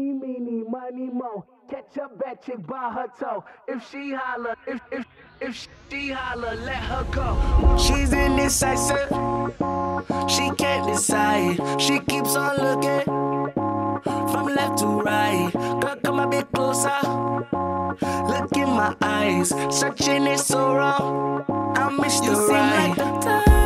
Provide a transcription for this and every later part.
Eeny, meeny, miny, mo. Catch a bad chick by her toe. If she holler, if if if she holler, let her go. She's indecisive. She can't decide. She keeps on looking from left to right. Girl, come a bit closer. Look in my eyes. Searching is so wrong. I miss you. Seem like the time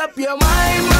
up your mind,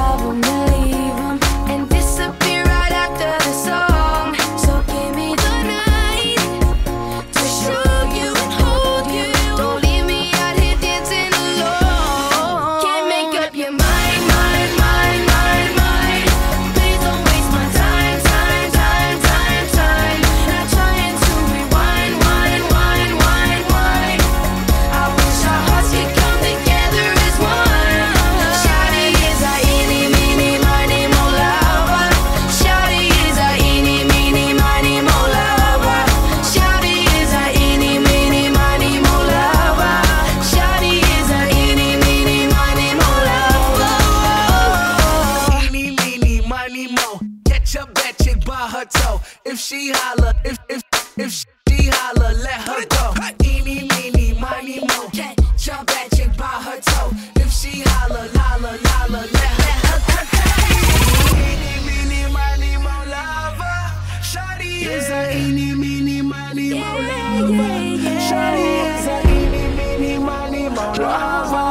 by her toe. If she holler, if if if she holler, let her go. Eeny, meeny, miny, mo. Catch a bad chick by her toe. If she holler, holler, holler, let her go. Eeny, meeny, miny, mo lover. Shawty is a eeny, meeny, miny, mo lover. Shawty is a eeny, meeny, miny, mo lover.